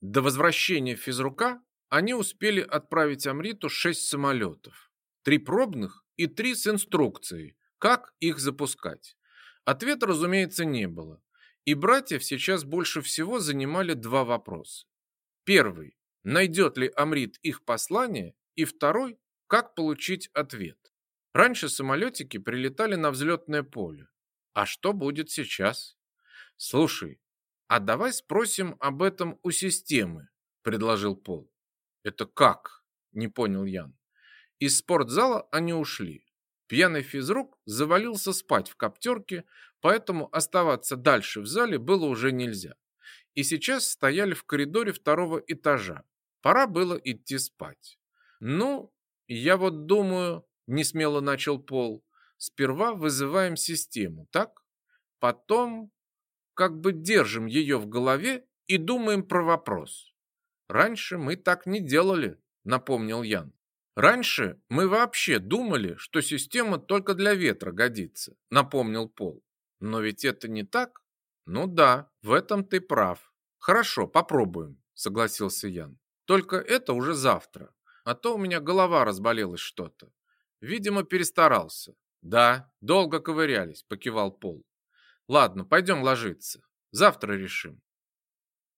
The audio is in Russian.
До возвращения физрука они успели отправить Амриту шесть самолетов. Три пробных и три с инструкцией, как их запускать. Ответа, разумеется, не было. И братьев сейчас больше всего занимали два вопроса. Первый – найдет ли Амрит их послание? И второй – как получить ответ? Раньше самолетики прилетали на взлетное поле. А что будет сейчас? Слушай, а давай спросим об этом у системы, предложил Пол. Это как? Не понял Ян. Из спортзала они ушли. Пьяный физрук завалился спать в коптерке, поэтому оставаться дальше в зале было уже нельзя. И сейчас стояли в коридоре второго этажа. Пора было идти спать. Ну, я вот думаю, не смело начал Пол. Сперва вызываем систему, так? Потом как бы держим ее в голове и думаем про вопрос. Раньше мы так не делали, напомнил Ян. Раньше мы вообще думали, что система только для ветра годится, напомнил Пол. Но ведь это не так? Ну да, в этом ты прав. Хорошо, попробуем, согласился Ян. Только это уже завтра, а то у меня голова разболелась что-то. Видимо, перестарался. Да, долго ковырялись, покивал Пол. Ладно, пойдем ложиться. Завтра решим.